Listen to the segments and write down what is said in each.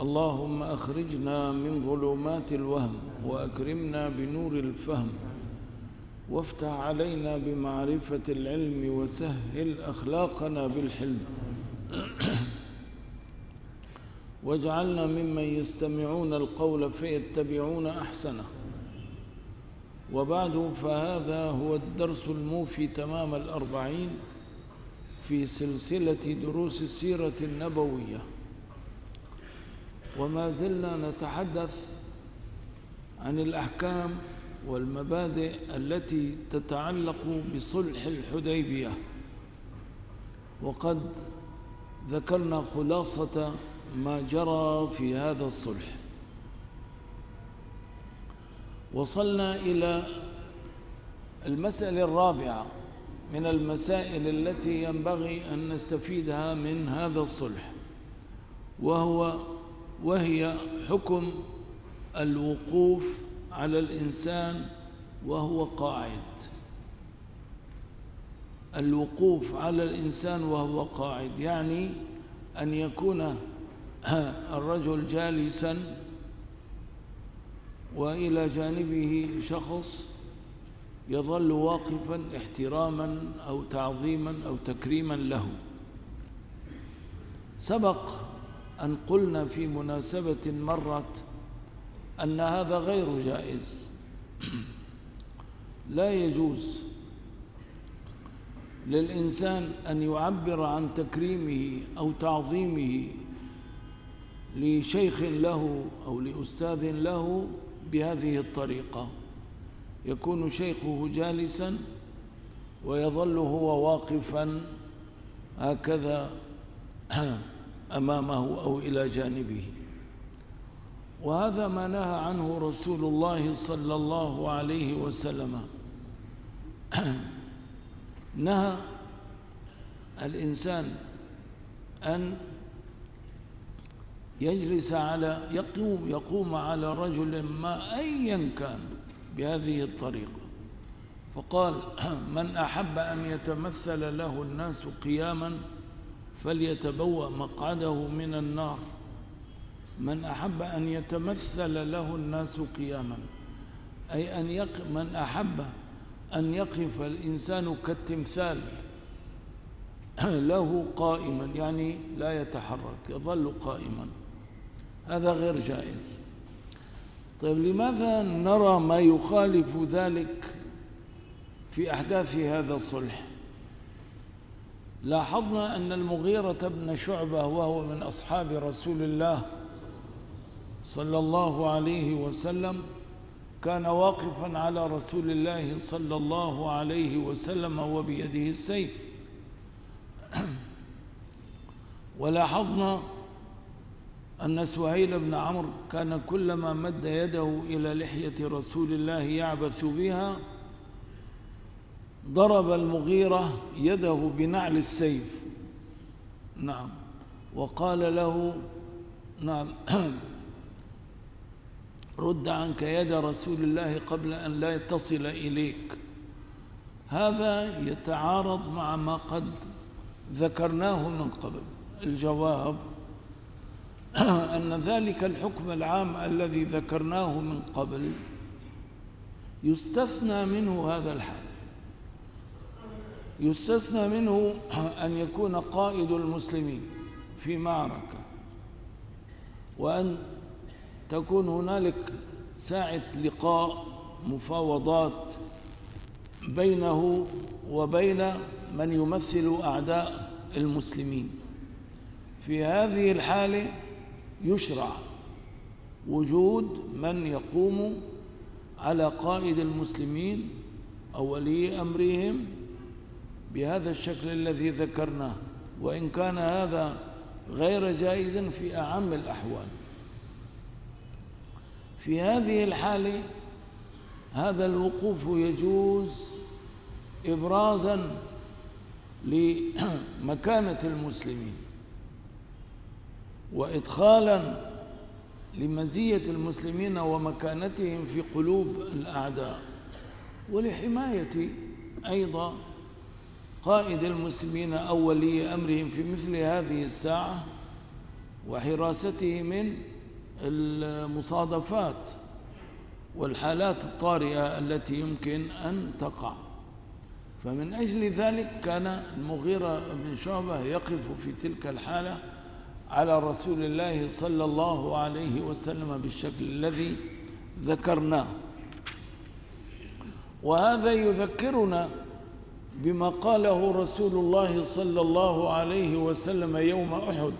اللهم أخرجنا من ظلمات الوهم وأكرمنا بنور الفهم وافتح علينا بمعرفة العلم وسهل أخلاقنا بالحلم واجعلنا ممن يستمعون القول فيتبعون أحسنه. وبعد فهذا هو الدرس الموفي تمام الأربعين في سلسلة دروس السيرة النبوية. وما زلنا نتحدث عن الأحكام والمبادئ التي تتعلق بصلح الحديبية. وقد ذكرنا خلاصة ما جرى في هذا الصلح. وصلنا إلى المسألة الرابعة من المسائل التي ينبغي أن نستفيدها من هذا الصلح وهو وهي حكم الوقوف على الإنسان وهو قاعد. الوقوف على الإنسان وهو قاعد يعني أن يكون الرجل جالسا وإلى جانبه شخص يظل واقفا احتراما أو تعظيما أو تكريما له. سبق أن قلنا في مناسبة مرت أن هذا غير جائز. لا يجوز للإنسان أن يعبر عن تكريمه أو تعظيمه لشيخ له أو لأستاذ له بهذه الطريقة. يكون شيخه جالسا ويظل هو واقفا هكذا. أمامه أو إلى جانبه. وهذا ما نهى عنه رسول الله صلى الله عليه وسلم. نهى الإنسان أن يجلس على يقوم يقوم على رجل ما أيا كان بهذه الطريقة. فقال من أحب أن يتمثل له الناس قياما فليتبوأ مقعده من النار. من أحب أن يتمثل له الناس قياما أي أن يق من أحب أن يقف الإنسان كالتمثال له قائما يعني لا يتحرك يظل قائما. هذا غير جائز. طيب لماذا نرى ما يخالف ذلك في أحداث هذا الصلح؟ لاحظنا أن المغيرة بن شعبة وهو من أصحاب رسول الله صلى الله عليه وسلم كان واقفا على رسول الله صلى الله عليه وسلم وبيده السيف. ولاحظنا أن سهيل بن عمرو كان كلما مد يده إلى لحية رسول الله يعبث بها ضرب المغيرة يده بنعل السيف. نعم. وقال له نعم. رد عنك يد رسول الله قبل أن لا تصل إليك. هذا يتعارض مع ما قد ذكرناه من قبل. الجواب أن ذلك الحكم العام الذي ذكرناه من قبل يستثنى منه هذا الحال. يستثنى منه أن يكون قائد المسلمين في معركة وأن تكون هنالك ساعة لقاء مفاوضات بينه وبين من يمثل أعداء المسلمين. في هذه الحالة يشرع وجود من يقوم على قائد المسلمين أو ولي أمرهم بهذا الشكل الذي ذكرناه وإن كان هذا غير جائز في أعم الأحوال. في هذه الحالة هذا الوقوف يجوز إبرازا لمكانة المسلمين وإدخالا لمزية المسلمين ومكانتهم في قلوب الأعداء ولحماية أيضا قائد المسلمين أو ولي أمرهم في مثل هذه الساعة وحراسته من المصادفات والحالات الطارئة التي يمكن أن تقع. فمن أجل ذلك كان المغيرة بن شعبة يقف في تلك الحالة على رسول الله صلى الله عليه وسلم بالشكل الذي ذكرناه. وهذا يذكرنا بما قاله رسول الله صلى الله عليه وسلم يوم أحد.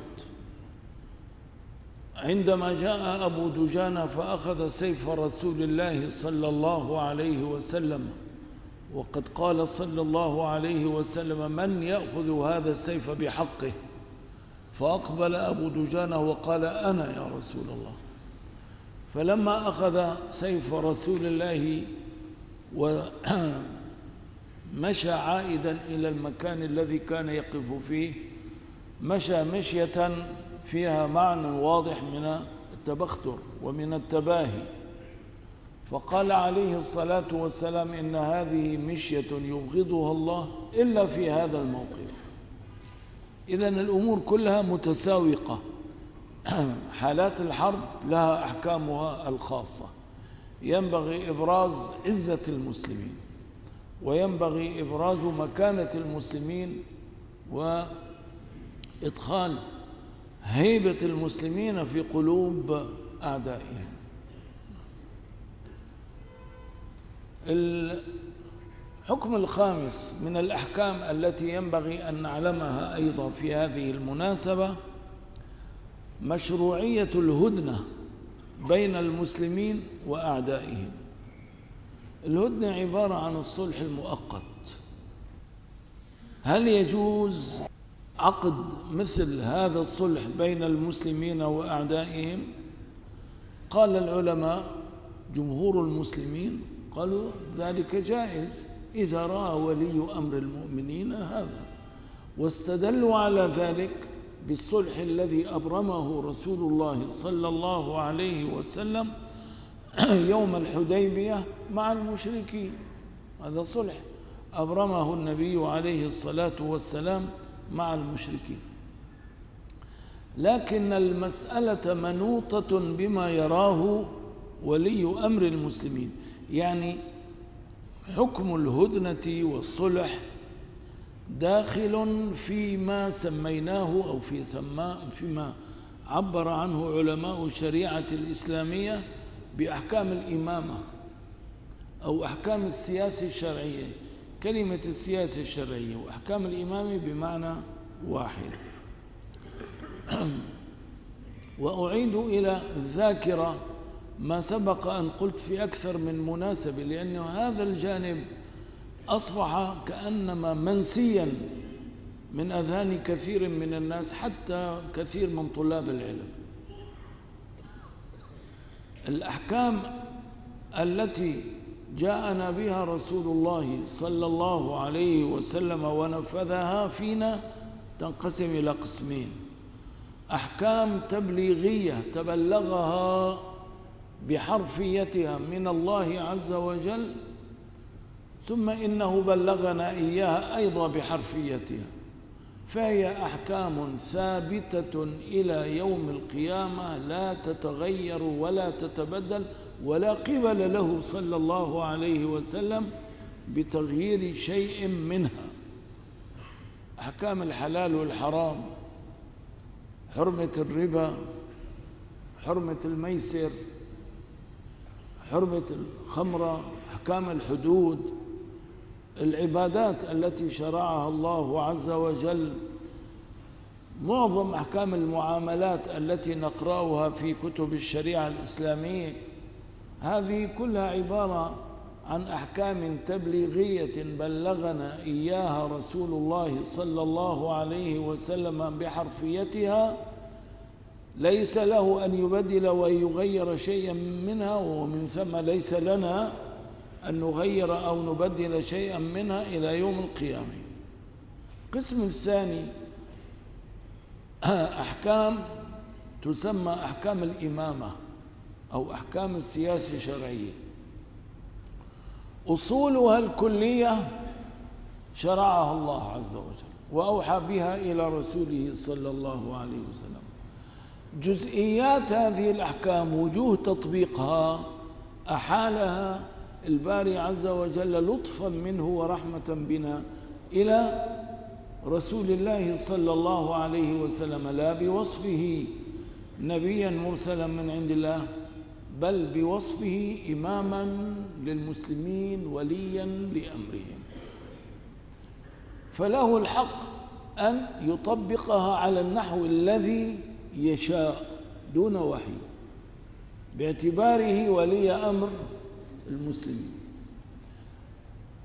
عندما جاء أبو دجانة فأخذ سيف رسول الله صلى الله عليه وسلم وقد قال صلى الله عليه وسلم من يأخذ هذا السيف بحقه؟ فأقبل أبو دجانة وقال أنا يا رسول الله. فلما أخذ سيف رسول الله ومشى عائدا إلى المكان الذي كان يقف فيه مشى مشية فيها معنى واضح من التبختر ومن التباهي. فقال عليه الصلاة والسلام إن هذه مشية يبغضها الله إلا في هذا الموقف. إذا الأمور كلها متساوقة. حالات الحرب لها أحكامها الخاصة. ينبغي إبراز عزة المسلمين. وينبغي إبراز مكانة المسلمين وإدخال هيبة المسلمين في قلوب أعدائهم. الحكم الخامس من الأحكام التي ينبغي أن نعلمها أيضا في هذه المناسبة مشروعية الهدنة بين المسلمين وأعدائهم. الهدنة عبارة عن الصلح المؤقت. هل يجوز عقد مثل هذا الصلح بين المسلمين وأعدائهم؟ قال العلماء جمهور المسلمين قالوا ذلك جائز إذا رأى ولي أمر المؤمنين هذا. واستدلوا على ذلك بالصلح الذي أبرمه رسول الله صلى الله عليه وسلم يوم الحديبية مع المشركين. هذا صلح. أبرمه النبي عليه الصلاة والسلام مع المشركين. لكن المسألة منوطة بما يراه ولي أمر المسلمين. يعني حكم الهدنة والصلح داخل فيما سميناه أو في سما فيما عبر عنه علماء الشريعة الإسلامية بأحكام الإمامة أو أحكام السياسة الشرعية. كلمة السياسة الشرعية وأحكام الإمامة بمعنى واحد. وأعيد إلى الذاكرة ما سبق أن قلت في أكثر من مناسبة لأن هذا الجانب أصبح كأنما منسيا من أذهان كثير من الناس حتى كثير من طلاب العلم. الأحكام التي جاءنا بها رسول الله صلى الله عليه وسلم ونفذها فينا تنقسم إلى قسمين. أحكام تبليغية تبلغها بحرفيتها من الله عز وجل ثم إنه بلغنا إياها أيضا بحرفيتها. فهي أحكام ثابتة إلى يوم القيامة لا تتغير ولا تتبدل ولا قبل له صلى الله عليه وسلم بتغيير شيء منها. أحكام الحلال والحرام حرمة الربا حرمة الميسر حرمة الخمرة أحكام الحدود العبادات التي شرعها الله عز وجل معظم أحكام المعاملات التي نقرأها في كتب الشريعة الإسلامية هذه كلها عبارة عن أحكام تبليغية بلغنا إياها رسول الله صلى الله عليه وسلم بحرفيتها ليس له أن يبدل ويغير شيئا منها ومن ثم ليس لنا أن نغير أو نبدل شيئا منها إلى يوم القيامة. القسم الثاني أحكام تسمى أحكام الإمامة أو أحكام السياسة الشرعية. أصولها الكلية شرعها الله عز وجل وأوحى بها إلى رسوله صلى الله عليه وسلم. جزئيات هذه الأحكام وجوه تطبيقها أحالها الباري عز وجل لطفا منه ورحمة بنا إلى رسول الله صلى الله عليه وسلم لا بوصفه نبيا مرسلا من عند الله بل بوصفه إماما للمسلمين وليا لأمرهم. فله الحق أن يطبقها على النحو الذي يشاء دون وحي. باعتباره ولي أمر المسلمين.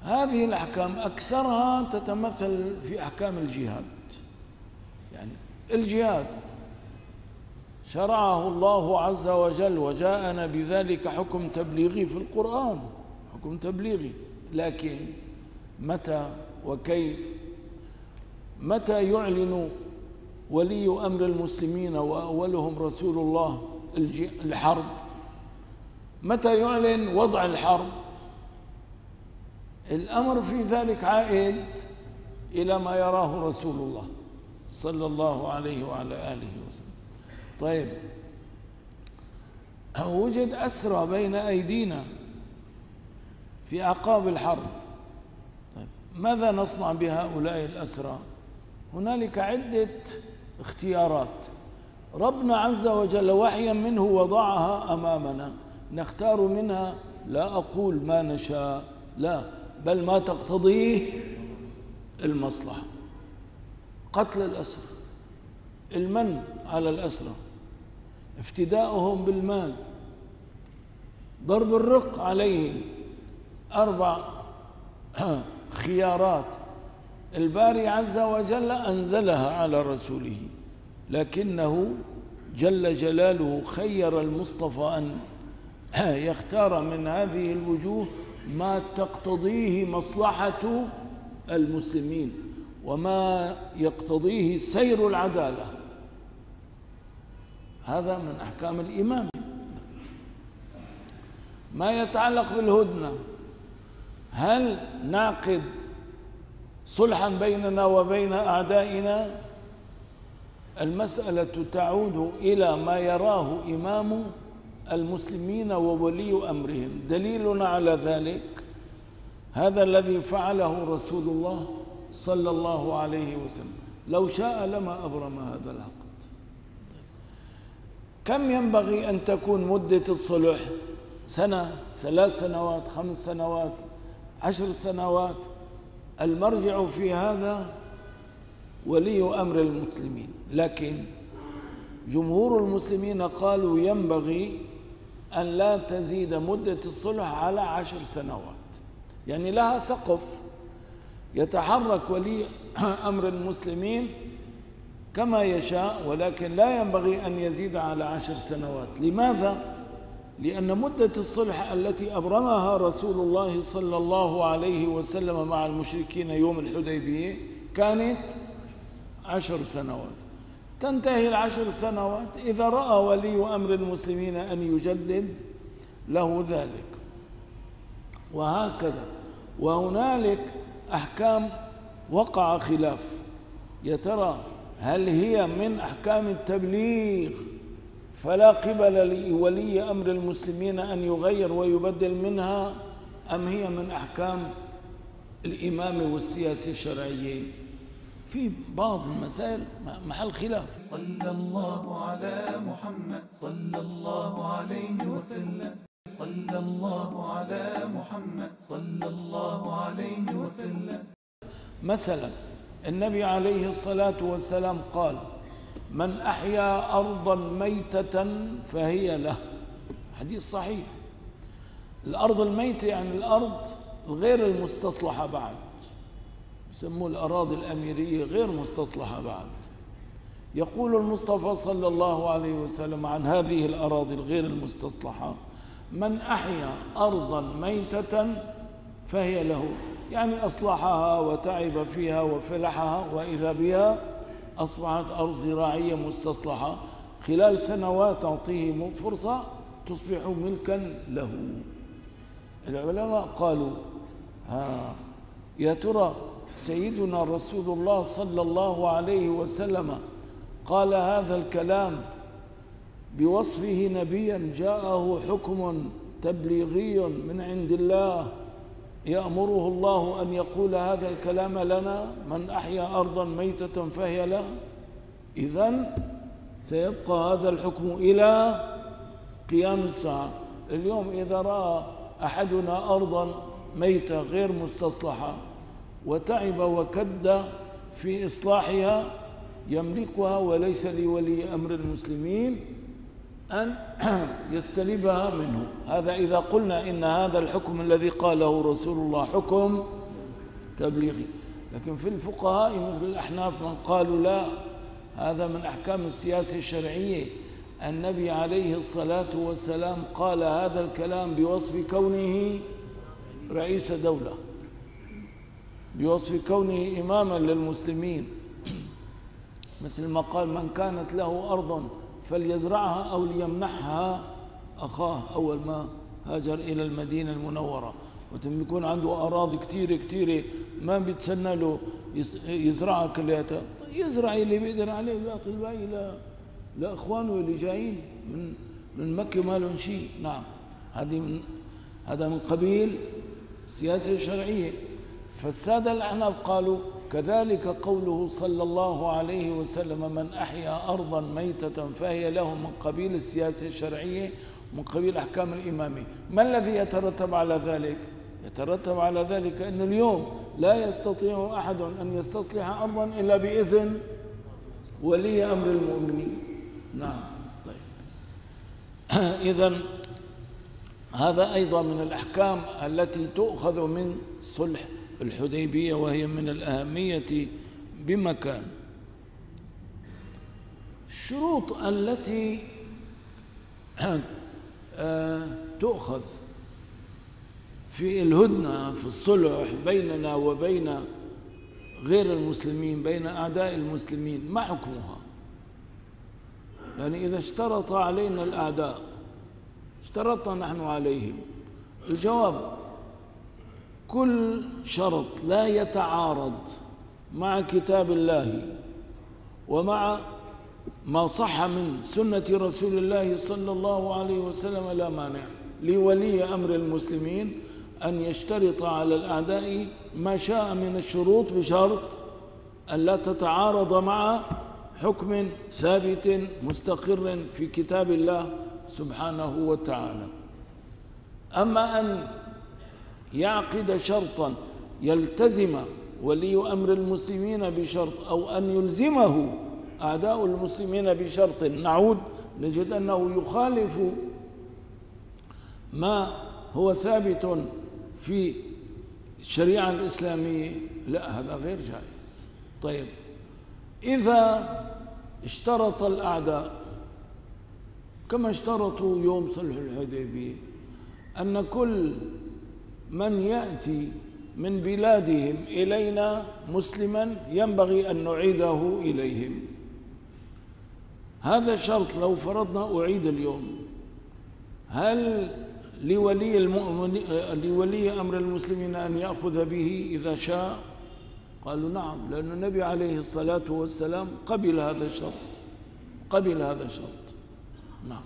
هذه الأحكام أكثرها تتمثل في أحكام الجهاد. يعني الجهاد شرعه الله عز وجل وجاءنا بذلك حكم تبليغي في القرآن حكم تبليغي. لكن متى وكيف؟ متى يعلن ولي أمر المسلمين وأولهم رسول الله الحرب؟ متى يعلن وضع الحرب؟ الأمر في ذلك عائد إلى ما يراه رسول الله صلى الله عليه وعلى آله وسلم. طيب وجد أسرى بين أيدينا في أعقاب الحرب. طيب ماذا نصنع بهؤلاء الأسرى؟ هنالك عدة اختيارات. ربنا عز وجل وحيا منه وضعها أمامنا. نختار منها لا أقول ما نشاء لا بل ما تقتضيه المصلحة. قتل الأسرى المن على الأسرى افتداؤهم بالمال ضرب الرق عليهم أربع خيارات. الباري عز وجل أنزلها على رسوله لكنه جل جلاله خير المصطفى أن يختار من هذه الوجوه ما تقتضيه مصلحة المسلمين وما يقتضيه سير العدالة. هذا من أحكام الإمام. ما يتعلق بالهدنة؟ هل نعقد صلحا بيننا وبين أعدائنا؟ المسألة تعود إلى ما يراه إمام المسلمين وولي أمرهم. دليلنا على ذلك هذا الذي فعله رسول الله صلى الله عليه وسلم. لو شاء لما أبرم هذا العقد. كم ينبغي أن تكون مدة الصلح؟ سنة ثلاث سنوات خمس سنوات عشر سنوات. المرجع في هذا ولي أمر المسلمين. لكن جمهور المسلمين قالوا ينبغي أن لا تزيد مدة الصلح على عشر سنوات. يعني لها سقف يتحرك ولي أمر المسلمين كما يشاء ولكن لا ينبغي أن يزيد على عشر سنوات. لماذا؟ لأن مدة الصلح التي أبرمها رسول الله صلى الله عليه وسلم مع المشركين يوم الحديبية كانت عشر سنوات. تنتهي العشر سنوات إذا رأى ولي أمر المسلمين أن يجدد له ذلك. وهكذا. وهنالك أحكام وقع خلاف. يا ترى هل هي من أحكام التبليغ؟ فلا قبل لولي أمر المسلمين أن يغير ويبدل منها أم هي من أحكام الإمام والسياسة الشرعية في بعض المسائل محل خلاف. صلى الله على محمد صلى الله عليه وسلم. صلى الله على محمد صلى الله عليه وسلم. مثلا النبي عليه الصلاة والسلام قال من أحيا أرضا ميتة فهي له. حديث صحيح. الأرض الميتة يعني الأرض غير المستصلحة بعد. يسموه الأراضي الأميرية غير مستصلحة بعد. يقول المصطفى صلى الله عليه وسلم عن هذه الأراضي الغير المستصلحة من أحيا أرضا ميتة فهي له. يعني أصلحها وتعب فيها وفلحها وإذا بها أصبحت أرض زراعية مستصلحة. خلال سنوات تعطيه فرصة تصبح ملكا له. العلماء قالوا ها يا ترى سيدنا رسول الله صلى الله عليه وسلم قال هذا الكلام بوصفه نبيا جاءه حكم تبليغي من عند الله يأمره الله أن يقول هذا الكلام لنا من أحيا أرضا ميتة فهي له. إذا سيبقى هذا الحكم إلى قيام الساعة. اليوم إذا رأى أحدنا أرضا ميتة غير مستصلحة وتعب وكد في إصلاحها يملكها وليس لولي أمر المسلمين أن يستلبها منه. هذا إذا قلنا إن هذا الحكم الذي قاله رسول الله حكم تبليغي. لكن في الفقهاء مثل الأحناف من قالوا لا هذا من أحكام السياسة الشرعية. النبي عليه الصلاة والسلام قال هذا الكلام بوصف كونه رئيس دولة. بوصف كونه إماما للمسلمين. مثل ما قال من كانت له أرض فليزرعها أو ليمنحها أخاه أول ما هاجر إلى المدينة المنورة. وتم يكون عنده أراضي كثيرة كثيرة ما بيتسنى له يزرعها كلياتها يزرع اللي بيقدر عليه ويعطي الباقي لإخوانه اللي جايين من من مكة ما لهم شيء. نعم هذه من هذا من قبيل السياسة الشرعية. فالسادة الأحناف قالوا كذلك قوله صلى الله عليه وسلم من أحيا أرضا ميتة فهي له من قبيل السياسة الشرعية من قبيل أحكام الإمامية ما الذي يترتب على ذلك؟ يترتب على ذلك أن اليوم لا يستطيع أحد أن يستصلح أرضا إلا بإذن ولي أمر المؤمنين. نعم طيب. إذا هذا أيضا من الأحكام التي تؤخذ من صلح الحديبية وهي من الأهمية بمكان. الشروط التي آه، تؤخذ في الهدنة في الصلح بيننا وبين غير المسلمين بين أعداء المسلمين ما حكمها؟ يعني إذا اشترط علينا الأعداء اشترطنا نحن عليهم. الجواب كل شرط لا يتعارض مع كتاب الله ومع ما صح من سنة رسول الله صلى الله عليه وسلم لا مانع لولي أمر المسلمين أن يشترط على الأعداء ما شاء من الشروط بشرط أن لا تتعارض مع حكم ثابت مستقر في كتاب الله سبحانه وتعالى. أما أن يعقد شرطا يلتزم ولي أمر المسلمين بشرط أو أن يلزمه. أعداء المسلمين بشرط. نعود نجد أنه يخالف ما هو ثابت في الشريعة الإسلامية. لا هذا غير جائز. طيب إذا اشترط الأعداء كما اشترطوا يوم صلح الحديبية أن كل من يأتي من بلادهم إلينا مسلما ينبغي أن نعيده إليهم. هذا شرط لو فرضنا أعيد اليوم. هل لولي, المؤمن لولي أمر المسلمين أن يأخذ به إذا شاء؟ قالوا نعم لأن النبي عليه الصلاة والسلام قبل هذا الشرط. قبل هذا الشرط. نعم.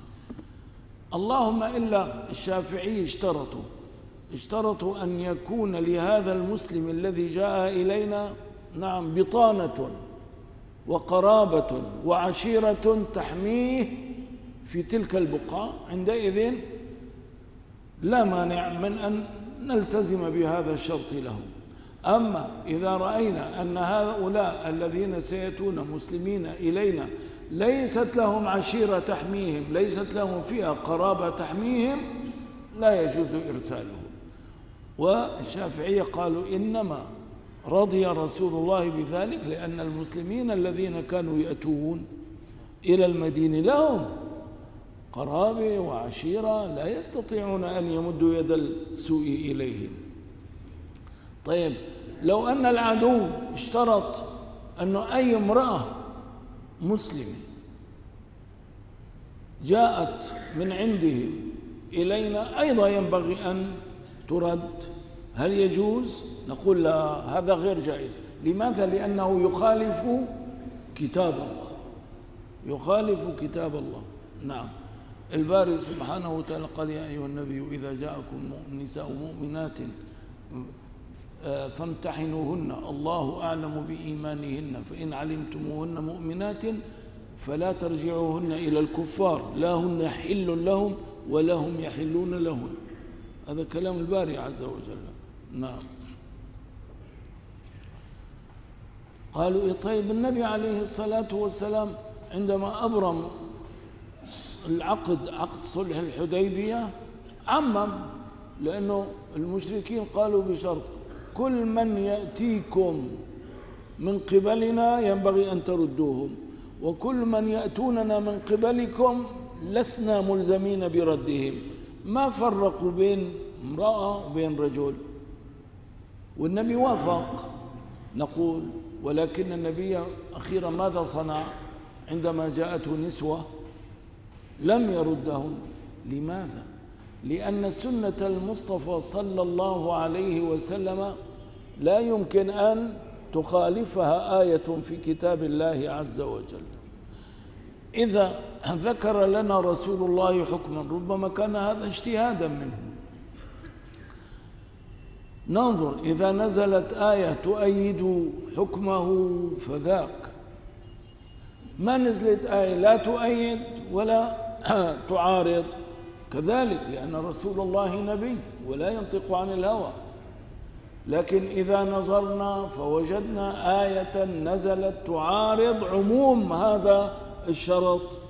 اللهم إلا الشافعي اشترطوا. اشترطوا أن يكون لهذا المسلم الذي جاء إلينا نعم بطانة وقرابة وعشيرة تحميه في تلك البقعة. عندئذ لا مانع من أن نلتزم بهذا الشرط له. أما إذا رأينا أن هؤلاء الذين سيأتون مسلمين إلينا ليست لهم عشيرة تحميهم ليست لهم فيها قرابة تحميهم لا يجوز إرسالهم. والشافعية قالوا إنما رضي رسول الله بذلك لأن المسلمين الذين كانوا يأتون إلى المدينة لهم قرابة وعشيرة لا يستطيعون أن يمدوا يد السوء إليهم. طيب لو أن العدو اشترط أن أي امرأة مسلمة جاءت من عندهم إلينا أيضا ينبغي أن ترد هل يجوز؟ نقول لا هذا غير جائز. لماذا؟ لأنه يخالف كتاب الله. يخالف كتاب الله. نعم. الباري سبحانه وتعالى قال يا أيها النبي إذا جاءكم نساء مؤمنات فامتحنوهن. الله أعلم بإيمانهن. فإن علمتموهن مؤمنات فلا ترجعوهن إلى الكفار. لا هن حل لهم ولا هم يحلون لهن. هذا كلام الباري عز وجل. نعم. قالوا إيه طيب النبي عليه الصلاة والسلام عندما أبرم العقد عقد صلح الحديبية عمم لأنه المشركين قالوا بشرط كل من يأتيكم من قبلنا ينبغي أن تردوهم وكل من يأتوننا من قبلكم لسنا ملزمين بردهم. ما فرقوا بين امرأة وبين رجل. والنبي وافق. نقول ولكن النبي أخيرا ماذا صنع عندما جاءته نسوة لم يردهم؟ لماذا؟ لأن سنة المصطفى صلى الله عليه وسلم لا يمكن أن تخالفها آية في كتاب الله عز وجل. إذا ذكر لنا رسول الله حكما؟ ربما كان هذا اجتهادا منه. ننظر إذا نزلت آية تؤيد حكمه فذاك. ما نزلت آية؟ لا تؤيد ولا تعارض. كذلك لأن رسول الله نبي ولا ينطق عن الهوى. لكن إذا نظرنا فوجدنا آية نزلت تعارض عموم هذا الشرط.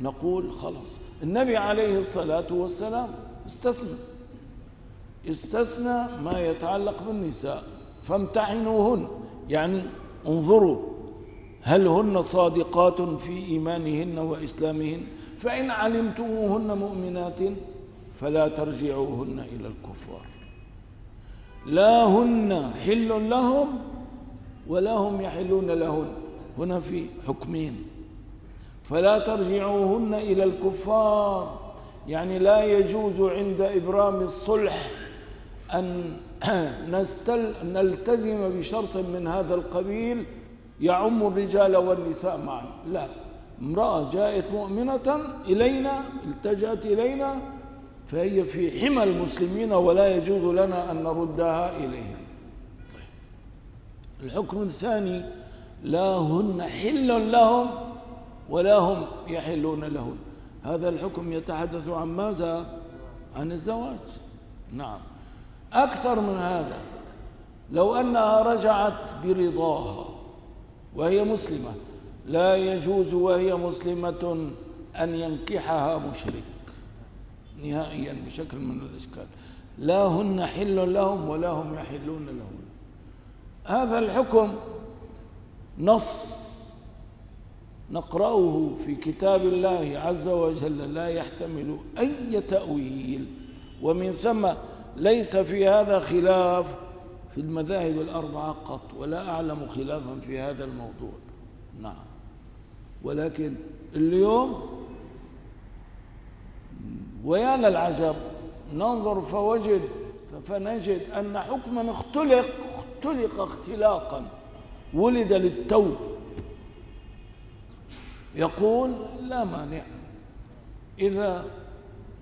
نقول خلاص. النبي عليه الصلاة والسلام استثنى استثنى ما يتعلق بالنساء. فامتحنوهن. يعني انظروا هل هن صادقات في إيمانهن وإسلامهن؟ فإن علمتموهن مؤمنات فلا ترجعوهن إلى الكفار. لا هن حل لهم ولا هم يحلون لهن. هنا في حكمين. فلا ترجعوهن إلى الكفار. يعني لا يجوز عند إبرام الصلح أن نستل نلتزم بشرط من هذا القبيل يعم الرجال والنساء معا. لا امرأة جاءت مؤمنة إلينا التجأت إلينا فهي في حمى المسلمين ولا يجوز لنا أن نردها إليهم الحكم الثاني لا هن حل لهم ولا هم يحلون لهن هذا الحكم يتحدث عن ماذا؟ عن الزواج. نعم. أكثر من هذا لو أنها رجعت برضاها وهي مسلمة لا يجوز وهي مسلمة أن ينكحها مشرك. نهائيا بشكل من الأشكال. لا هن حل لهم ولا هم يحلون لهم هذا الحكم نص نقرأه في كتاب الله عز وجل لا يحتمل أي تأويل. ومن ثم ليس في هذا خلاف في المذاهب الأربعة قط ولا أعلم خلافا في هذا الموضوع. نعم. ولكن اليوم ويا للعجب ننظر فوجد فنجد أن حكما اختلق اختلق اختلاقا. ولد للتو. يقول لا مانع. إذا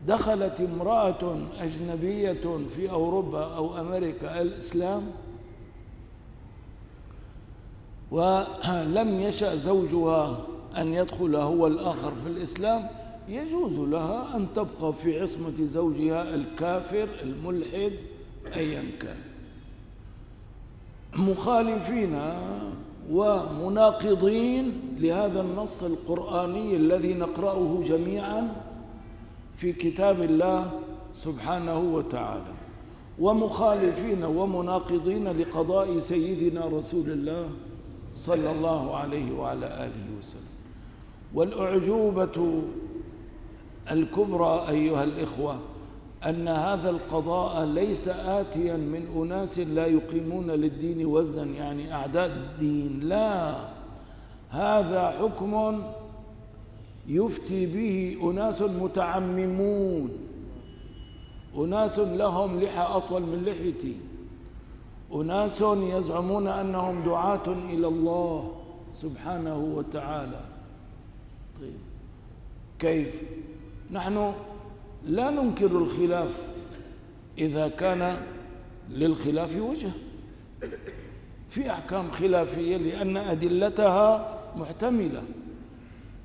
دخلت امرأة أجنبية في أوروبا أو أمريكا الإسلام ولم يشأ زوجها أن يدخل هو الآخر في الإسلام يجوز لها أن تبقى في عصمة زوجها الكافر الملحد أيا كان. مخالفين ومناقضين لهذا النص القرآني الذي نقرأه جميعا في كتاب الله سبحانه وتعالى. ومخالفين ومناقضين لقضاء سيدنا رسول الله صلى الله عليه وعلى آله وسلم. والأعجوبة الكبرى أيها الإخوة أن هذا القضاء ليس آتيا من أناس لا يقيمون للدين وزنا يعني أعداء الدين. لا هذا حكم يفتي به أناس متعممون أناس لهم لحى أطول من لحيتي أناس يزعمون أنهم دعاة إلى الله سبحانه وتعالى. طيب كيف؟ نحن لا ننكر الخلاف. إذا كان للخلاف وجه. في أحكام خلافية لأن أدلتها محتملة.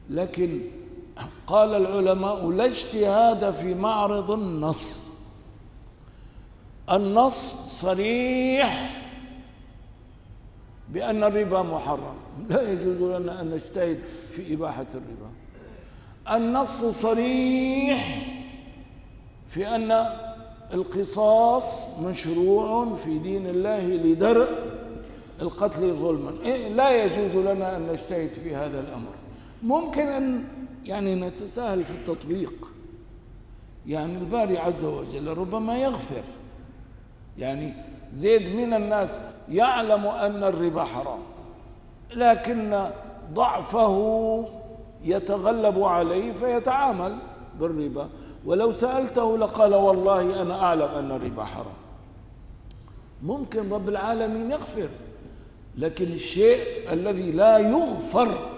لكن قال العلماء لا اجتهاد في معرض النص. النص صريح بأن الربا محرم. لا يجوز لنا أن نجتهد في إباحة الربا. النص صريح في أن القصاص مشروع في دين الله لدرء القتل ظلما. إيه لا يجوز لنا أن نجتهد في هذا الأمر. ممكن أن يعني نتساهل في التطبيق. يعني الباري عز وجل ربما يغفر. يعني زيد من الناس يعلم أن الربا حرام لكن ضعفه يتغلب عليه فيتعامل بالربا. ولو سألته لقال والله أنا أعلم أن الربا حرام. ممكن رب العالمين يغفر لكن الشيء الذي لا يغفر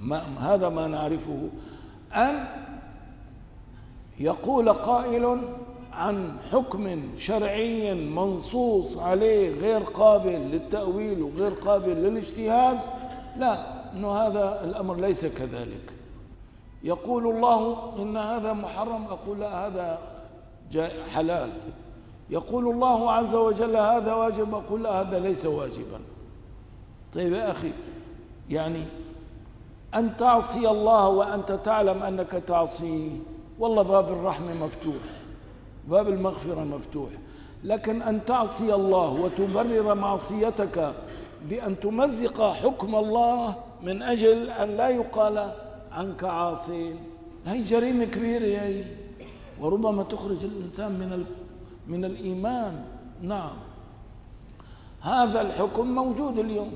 ما هذا ما نعرفه. أن يقول قائل عن حكم شرعي منصوص عليه غير قابل للتأويل وغير قابل للاجتهاد لا إنه هذا الأمر ليس كذلك. يقول الله إن هذا محرم أقول لا هذا حلال. يقول الله عز وجل هذا واجب أقول لا هذا ليس واجبا. طيب يا أخي يعني أن تعصي الله وأنت تعلم أنك تعصيه والله باب الرحمه مفتوح باب المغفرة مفتوح. لكن أن تعصي الله وتبرر معصيتك بأن تمزق حكم الله من أجل أن لا يقال عنك عاصي هي جريمة كبيرة هي وربما تخرج الإنسان من من الإيمان. نعم. هذا الحكم موجود اليوم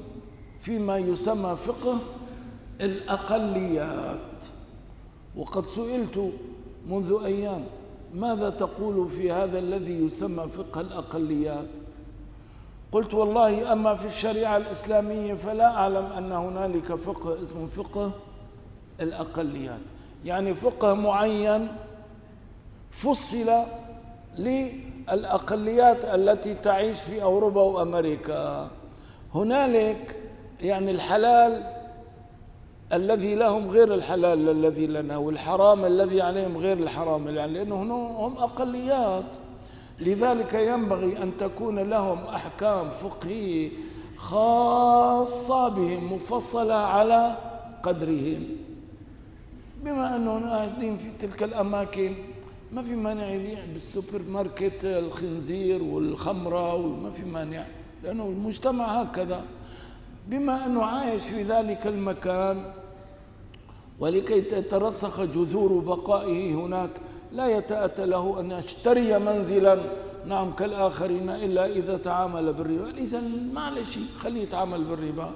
فيما يسمى فقه الأقليات. وقد سئلت منذ أيام ماذا تقول في هذا الذي يسمى فقه الأقليات؟ قلت والله أما في الشريعة الإسلامية فلا أعلم أن هنالك فقه اسمه فقه الأقليات. يعني فقه معين فصل للأقليات التي تعيش في أوروبا وأمريكا. هنالك يعني الحلال الذي لهم غير الحلال الذي لنا والحرام الذي عليهم غير الحرام. يعني لأنه هم أقليات. لذلك ينبغي أن تكون لهم أحكام فقهية خاصة بهم مفصلة على قدرهم. بما أنهم قاعدين في تلك الأماكن ما في مانع يبيع بالسوبر ماركت الخنزير والخمرة وما في مانع لأنه المجتمع هكذا. بما أنه عايش في ذلك المكان ولكي تترسخ جذور بقائه هناك لا يتأتى له أن يشتري منزلا نعم كالآخرين إلا إذا تعامل بالربا. إذا معلش خليه يتعامل بالربا.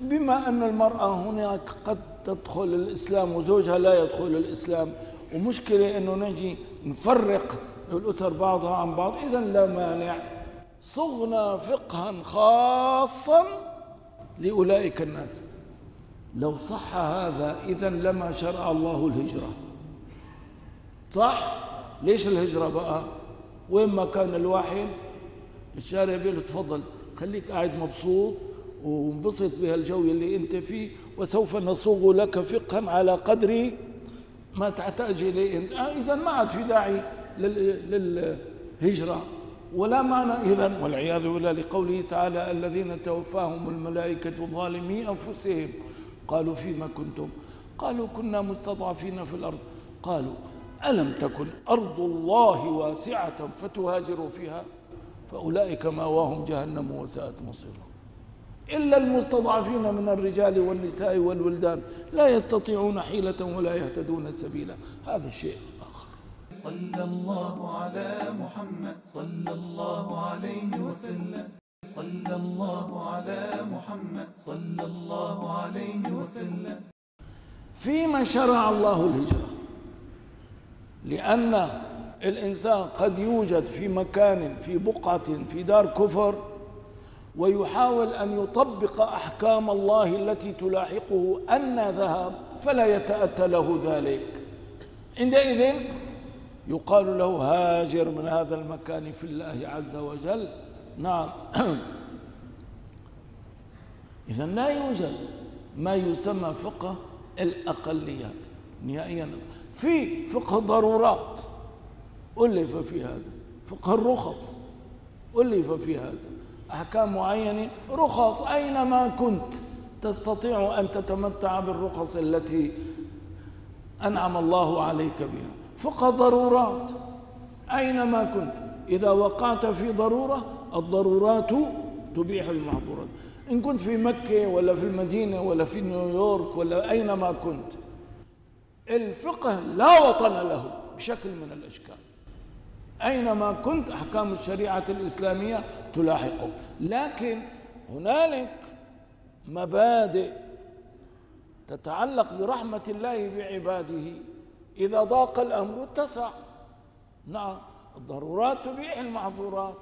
بما أن المرأة هناك قد تدخل الإسلام وزوجها لا يدخل الإسلام. ومشكلة أنه نجي نفرق الأسر بعضها عن بعض. إذا لا مانع صغنا فقها خاصا لأولئك الناس. لو صح هذا إذا لما شرع الله الهجرة. صح؟ ليش الهجرة بقى؟ وين ما كان الواحد؟ الشارع بيقول تفضل خليك قاعد مبسوط وانبسط بهالجو اللي انت فيه وسوف نصوغ لك فقها على قدر ما تحتاج إليه أنت. آه إذا ما عاد في داعي لل- للهجرة ولا معنى اذا والعياذ بالله لقوله تعالى الذين توفاهم الملائكة ظالمي أنفسهم. قالوا فيما كنتم؟ قالوا كنا مستضعفين في الأرض. قالوا ألم تكن أرض الله واسعة فتهاجروا فيها؟ فأولئك ماواهم جهنم وساءت مصيرهم. إلا المستضعفين من الرجال والنساء والولدان لا يستطيعون حيلة ولا يهتدون سبيلا. هذا شيء آخر. صلى الله على محمد. صلى الله عليه وسلم. صلى الله على محمد. صلى الله عليه وسلم. فيما شرع الله الهجرة. لأن الإنسان قد يوجد في مكان في بقعة في دار كفر ويحاول أن يطبق أحكام الله التي تلاحقه أن ذهب فلا يتأتى له ذلك. عندئذ يقال له هاجر من هذا المكان في الله عز وجل. نعم. إذا لا يوجد ما يسمى فقه الأقليات. نهائيا. في فقه الضرورات ألف في هذا. فقه الرخص. ألف في هذا. أحكام معينة رخص أينما كنت. تستطيع أن تتمتع بالرخص التي أنعم الله عليك بها. فقه ضرورات. أينما كنت. إذا وقعت في ضرورة الضرورات تبيح المحظورات إن كنت في مكة ولا في المدينة ولا في نيويورك ولا أينما كنت الفقه لا وطن له بشكل من الأشكال. أينما كنت أحكام الشريعة الإسلامية تلاحقك لكن هنالك مبادئ تتعلق برحمة الله بعباده. إذا ضاق الأمر اتسع. نعم الضرورات تبيح المعذورات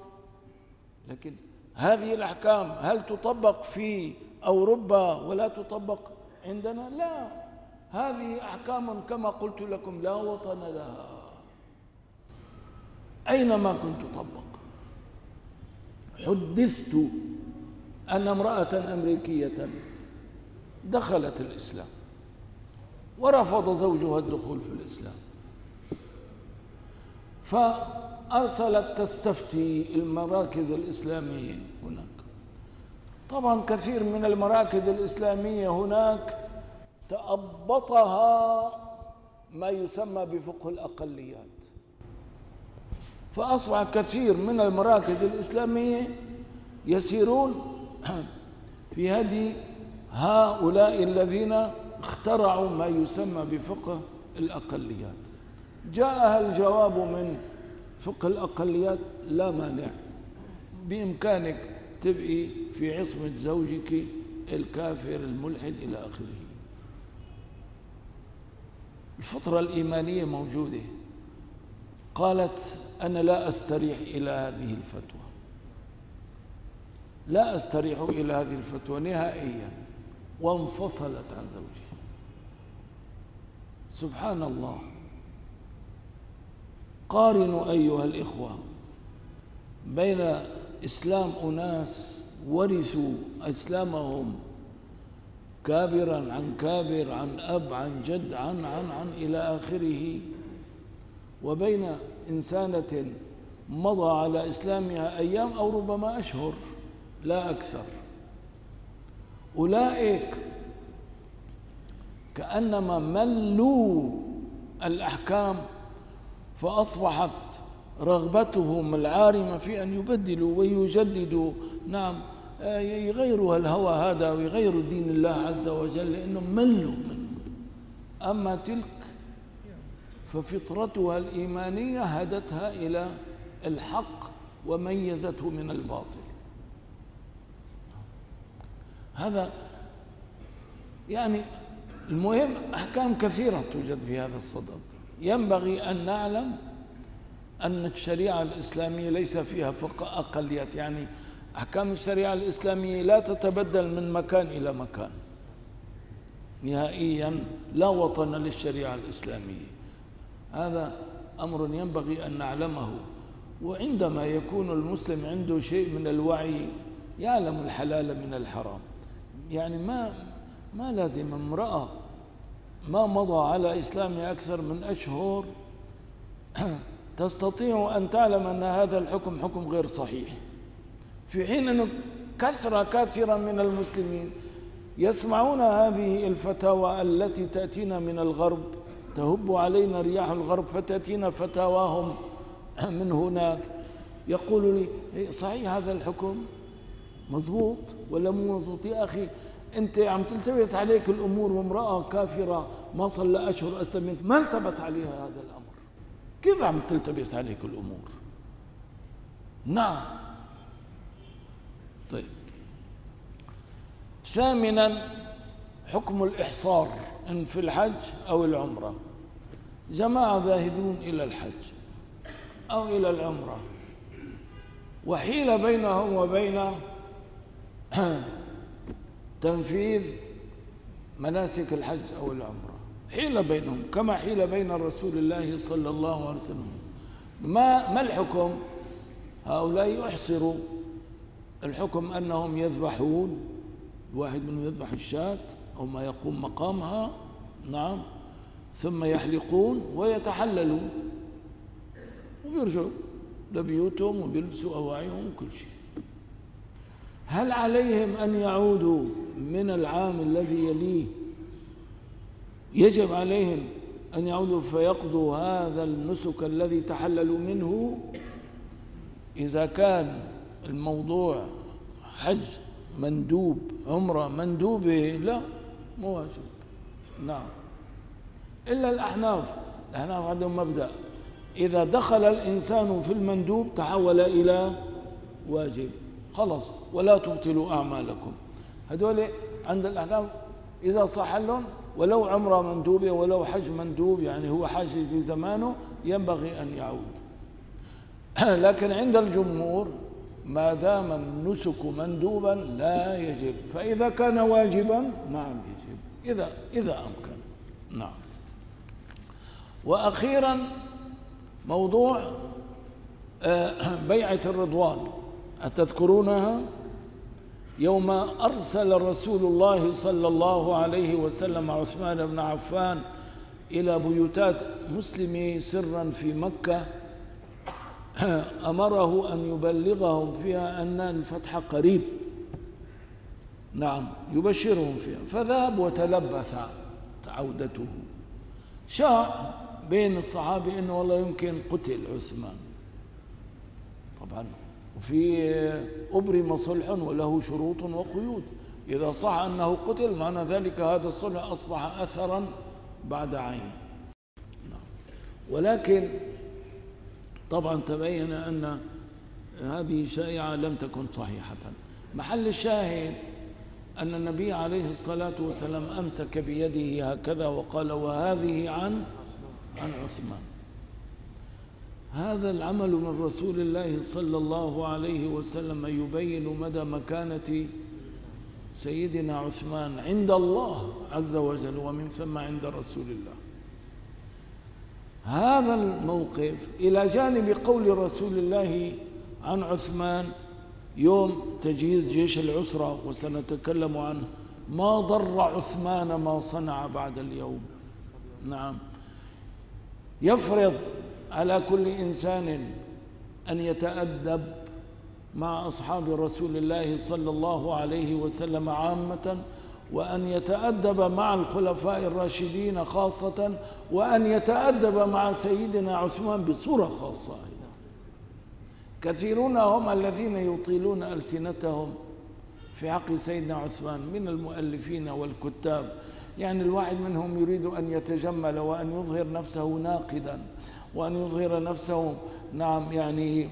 لكن هذه الأحكام هل تطبق في أوروبا ولا تطبق عندنا؟ لا. هذه أحكام كما قلت لكم لا وطن لها. أينما كنت تطبق حدثت أن امرأة أمريكية دخلت الإسلام ورفض زوجها الدخول في الإسلام. فأرسلت تستفتي المراكز الإسلامية هناك. طبعا كثير من المراكز الإسلامية هناك تأبطها ما يسمى بفقه الأقليات. فأصبح كثير من المراكز الإسلامية يسيرون في هدي هؤلاء الذين اخترعوا ما يسمى بفقه الأقليات. جاءها الجواب من فقه الأقليات؟ لا مانع. بإمكانك تبقي في عصمة زوجك الكافر الملحد إلى آخره. الفطرة الإيمانية موجودة. قالت أنا لا أستريح إلى هذه الفتوى. لا أستريح إلى هذه الفتوى نهائيا وانفصلت عن زوجها. سبحان الله. قارنوا أيها الإخوة بين إسلام أناس ورثوا إسلامهم كابرا عن كابر عن أب عن جد عن عن عن إلى آخره. وبين إنسانة مضى على إسلامها أيام أو ربما أشهر لا أكثر. أولئك كأنما ملوا الأحكام فأصبحت رغبتهم العارمة في أن يبدلوا ويجددوا. نعم يغيروا الهوى هذا ويغيروا دين الله عز وجل لأنهم ملوا منه. أما تلك ففطرتها الإيمانية هدتها إلى الحق وميزته من الباطل. هذا يعني المهم أحكام كثيرة توجد في هذا الصدد. ينبغي أن نعلم أن الشريعة الإسلامية ليس فيها فقه أقليات يعني أحكام الشريعة الإسلامية لا تتبدل من مكان إلى مكان. نهائيا لا وطن للشريعة الإسلامية. هذا أمر ينبغي أن نعلمه وعندما يكون المسلم عنده شيء من الوعي يعلم الحلال من الحرام. يعني ما ما لازم امرأة ما مضى على إسلامها أكثر من أشهر تستطيع أن تعلم أن هذا الحكم حكم غير صحيح. في حين أن كثرة كثيرة من المسلمين يسمعون هذه الفتاوى التي تأتينا من الغرب تهب علينا رياح الغرب فتأتينا فتاواهم من هناك. يقول لي إيه، صحيح هذا الحكم؟ مضبوط ولا مو مضبوط؟ يا أخي أنت عم تلتبس عليك الأمور وامرأة كافرة ما صلى أشهر أسلمت ما التبس عليها هذا الأمر؟ كيف عم تلتبس عليك الأمور؟ نعم. طيب. ثامنا حكم الإحصار. إن في الحج أو العمرة. جماعة ذاهبون إلى الحج أو إلى العمرة. وحيل بينهم وبين تنفيذ مناسك الحج أو العمرة. حيل بينهم كما حيل بين رسول الله صلى الله عليه وسلم. ما ما الحكم؟ هؤلاء يحصروا. الحكم أنهم يذبحون. واحد منهم يذبح الشاة. أو ما يقوم مقامها نعم ثم يحلقون ويتحللون. وبيرجعوا لبيوتهم وبيلبسوا أواعيهم وكل شيء. هل عليهم أن يعودوا من العام الذي يليه؟ يجب عليهم أن يعودوا فيقضوا هذا النسك الذي تحللوا منه. إذا كان الموضوع حج مندوب عمرة مندوبة لا. مو واجب. نعم. إلا الأحناف. الأحناف عندهم مبدأ. إذا دخل الإنسان في المندوب تحول إلى واجب. خلص ولا تبطلوا أعمالكم. هذول عند الأحناف إذا صح لهم ولو عمرة مندوبة ولو حج مندوب يعني هو حاج في زمانه ينبغي أن يعود. لكن عند الجمهور ما دام النسك مندوبا لا يجب. فإذا كان واجبا نعم. إذا إذا أمكن. نعم. وأخيرا موضوع آه، بيعة الرضوان. أتذكرونها؟ يوم أرسل رسول الله صلى الله عليه وسلم عثمان بن عفان إلى بيوتات مسلمي سرا في مكة أمره أن يبلغهم فيها أن الفتح قريب. نعم يبشرهم فيها. فذهب وتلبث عودته. شاع بين الصحابة أنه والله يمكن قتل عثمان. طبعا وفي أبرم صلح وله شروط وقيود. إذا صح أنه قتل معنى ذلك هذا الصلح أصبح أثرا بعد عين. نعم. ولكن طبعا تبين أن هذه شائعة لم تكن صحيحة. محل الشاهد أن النبي عليه الصلاة والسلام أمسك بيده هكذا وقال وهذه عن عن عثمان. هذا العمل من رسول الله صلى الله عليه وسلم يبين مدى مكانة سيدنا عثمان عند الله عز وجل ومن ثم عند رسول الله. هذا الموقف إلى جانب قول رسول الله عن عثمان يوم تجهيز جيش العسرة وسنتكلم عنه ما ضر عثمان ما صنع بعد اليوم. نعم. يفرض على كل إنسان أن يتأدب مع أصحاب رسول الله صلى الله عليه وسلم عامة وأن يتأدب مع الخلفاء الراشدين خاصة وأن يتأدب مع سيدنا عثمان بصورة خاصة. كثيرون هم الذين يطيلون ألسنتهم في حق سيدنا عثمان من المؤلفين والكتاب. يعني الواحد منهم يريد أن يتجمل وأن يظهر نفسه ناقدا وأن يظهر نفسه نعم يعني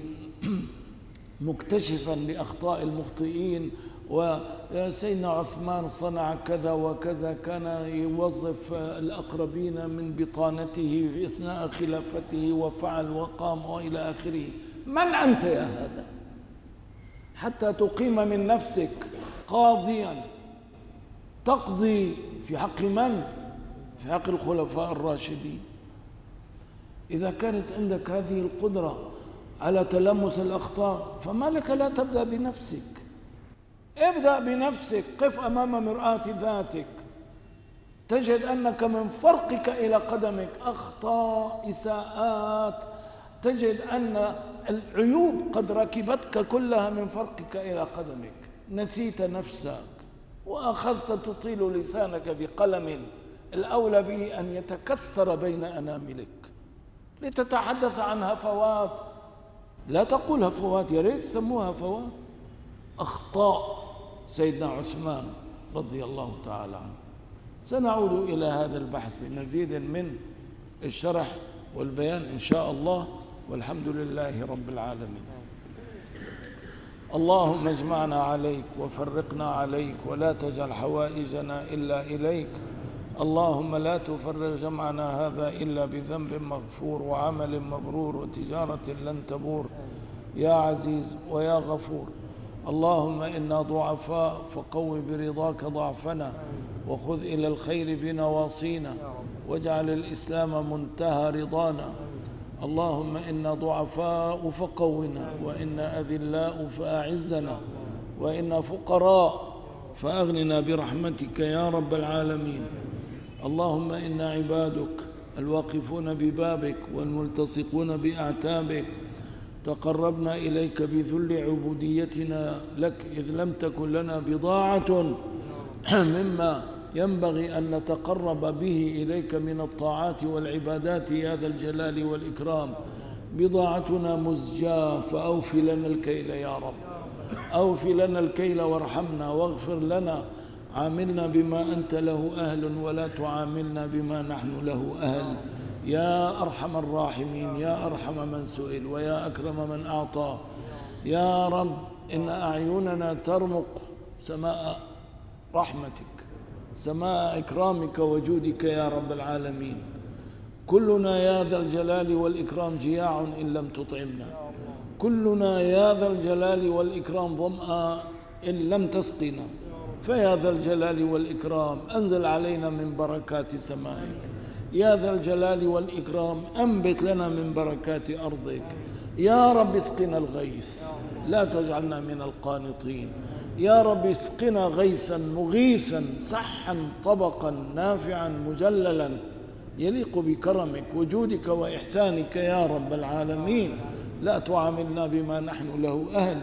مكتشفا لأخطاء المخطئين. وسيدنا عثمان صنع كذا وكذا كان يوظف الأقربين من بطانته أثناء خلافته وفعل وقام وإلى آخره. من أنت يا هذا؟ حتى تقيم من نفسك قاضيا. تقضي في حق من؟ في حق الخلفاء الراشدين. إذا كانت عندك هذه القدرة على تلمس الأخطاء فما لك لا تبدأ بنفسك. ابدأ بنفسك قف أمام مرآة ذاتك. تجد أنك من فرقك إلى قدمك. أخطاء إساءات تجد أن العيوب قد ركبتك كلها من فرقك إلى قدمك. نسيت نفسك وأخذت تطيل لسانك بقلم. الأولى به أن يتكسر بين أناملك. لتتحدث عن هفوات لا تقول هفوات يا ريت سموها هفوات أخطاء سيدنا عثمان رضي الله تعالى عنه. سنعود إلى هذا البحث بمزيد من الشرح والبيان إن شاء الله. والحمد لله رب العالمين. اللهم اجمعنا عليك وفرقنا عليك ولا تجعل حوائجنا إلا إليك. اللهم لا تفرغ جمعنا هذا إلا بذنب مغفور وعمل مبرور وتجارة لن تبور. يا عزيز ويا غفور. اللهم إنا ضعفاء فقو برضاك ضعفنا وخذ إلى الخير بنواصينا. واجعل الإسلام منتهى رضانا. اللهم إنا ضعفاء فقونا وإنا أذلاء فأعزنا وإنا فقراء فأغننا برحمتك يا رب العالمين. اللهم إنا عبادك الواقفون ببابك والملتصقون بأعتابك. تقربنا إليك بذل عبوديتنا لك إذ لم تكن لنا بضاعة مما ينبغي أن نتقرب به إليك من الطاعات والعبادات يا ذا الجلال والإكرام. بضاعتنا مزجاة فأوف لنا الكيل يا رب. أوف لنا الكيل وارحمنا واغفر لنا. عاملنا بما أنت له أهل ولا تعاملنا بما نحن له أهل. يا أرحم الراحمين يا أرحم من سئل ويا أكرم من أعطى. يا رب إن أعيننا ترمق سماء رحمتك. سماء إكرامك وجودك يا رب العالمين. كلنا يا ذا الجلال والإكرام جياع إن لم تطعمنا. كلنا يا ذا الجلال والإكرام ظمأ إن لم تسقنا. فيا ذا الجلال والإكرام أنزل علينا من بركات سمائك. يا ذا الجلال والإكرام أنبت لنا من بركات أرضك. يا رب اسقنا الغيث. لا تجعلنا من القانطين. يا رب اسقنا غيثا مغيثا صحا طبقا نافعا مجللا. يليق بكرمك وجودك وإحسانك يا رب العالمين. لا تعاملنا بما نحن له أهل.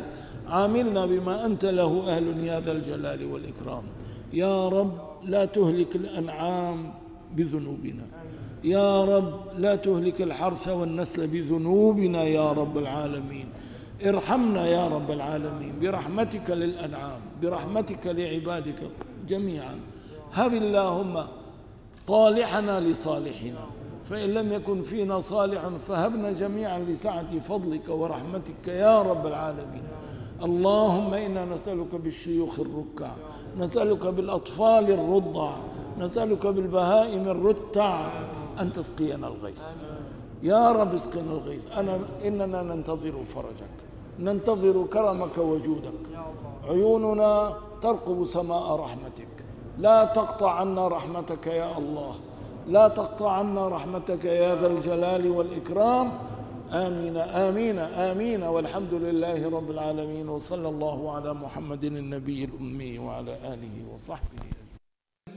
عاملنا بما أنت له أهل يا ذا الجلال والإكرام. يا رب لا تهلك الأنعام بذنوبنا. يا رب لا تهلك الحرث والنسل بذنوبنا يا رب العالمين. ارحمنا يا رب العالمين. برحمتك للأنعام برحمتك لعبادك جميعا. هب اللهم طالحنا لصالحنا. فإن لم يكن فينا صالح فهبنا جميعا لسعة فضلك ورحمتك يا رب العالمين. اللهم إنا نسألك بالشيوخ الركع نسألك بالأطفال الرضع نسألك بالبهائم الرتع أن تسقينا الغيث. يا رب اسقنا الغيث. أنا إننا ننتظر فرجك. ننتظر كرمك وجودك. عيوننا ترقب سماء رحمتك. لا تقطع عنا رحمتك يا الله. لا تقطع عنا رحمتك يا ذا الجلال والإكرام. آمين آمين آمين. والحمد لله رب العالمين. وصلى الله على محمد النبي الأمي وعلى آله وصحبه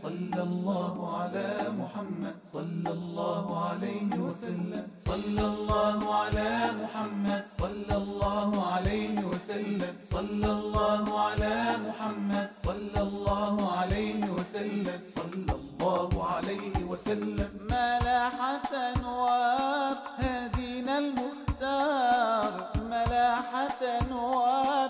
صلى الله على محمد. صلى الله عليه وسلم. صلى الله على محمد. صلى الله عليه وسلم. صلى الله على محمد. صلى الله عليه وسلم. صلى الله عليه وسلم. ملاحة أنوار هدينا المختار. ملاحة أنوار